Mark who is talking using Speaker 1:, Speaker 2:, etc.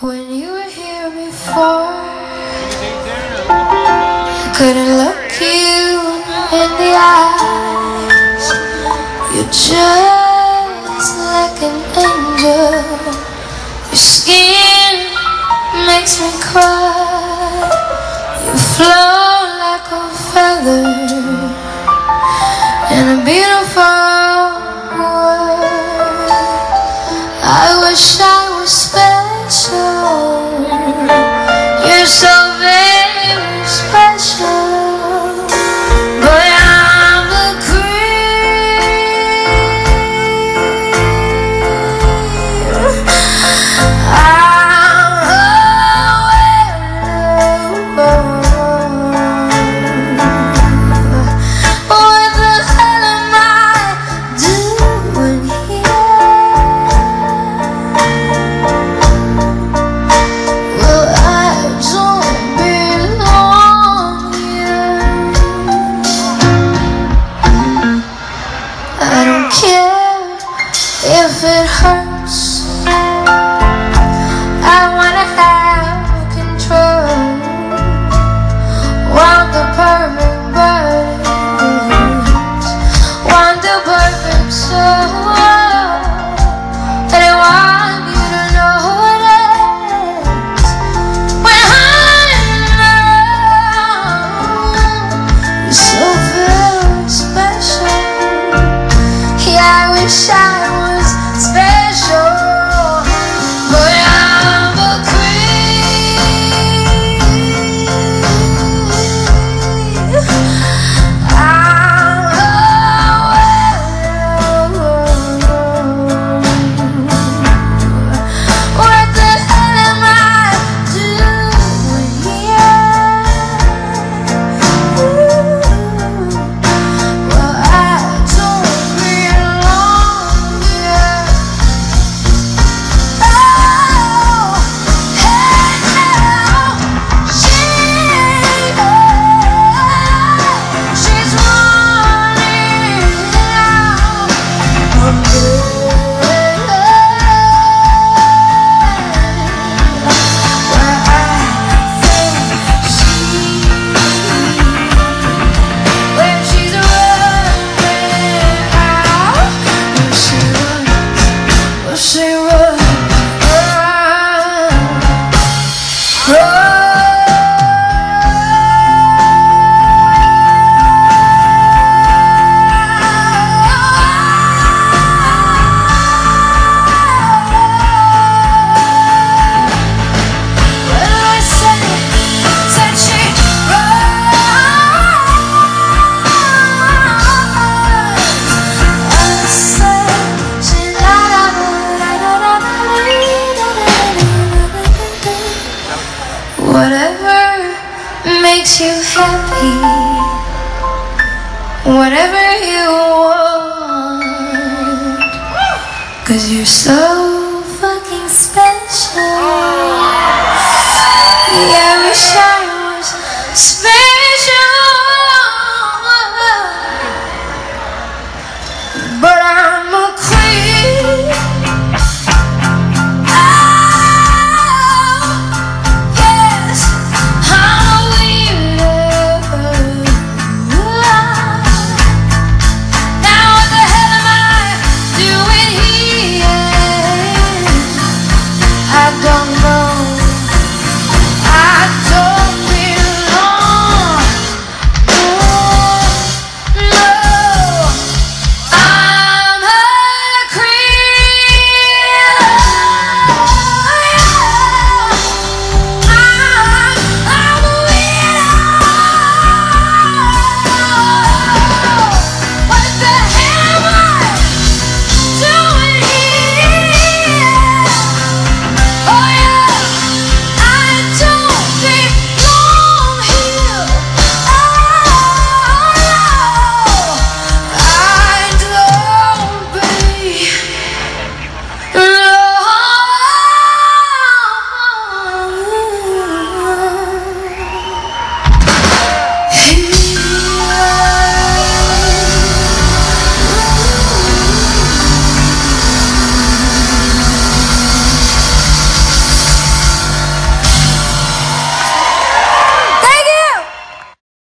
Speaker 1: When you were here before, couldn't look you in the eyes. You're just like an angel. Your skin makes me cry. You flow like a feather in a beautiful world. I wish I was special. You're so very whatever you want, cause you're so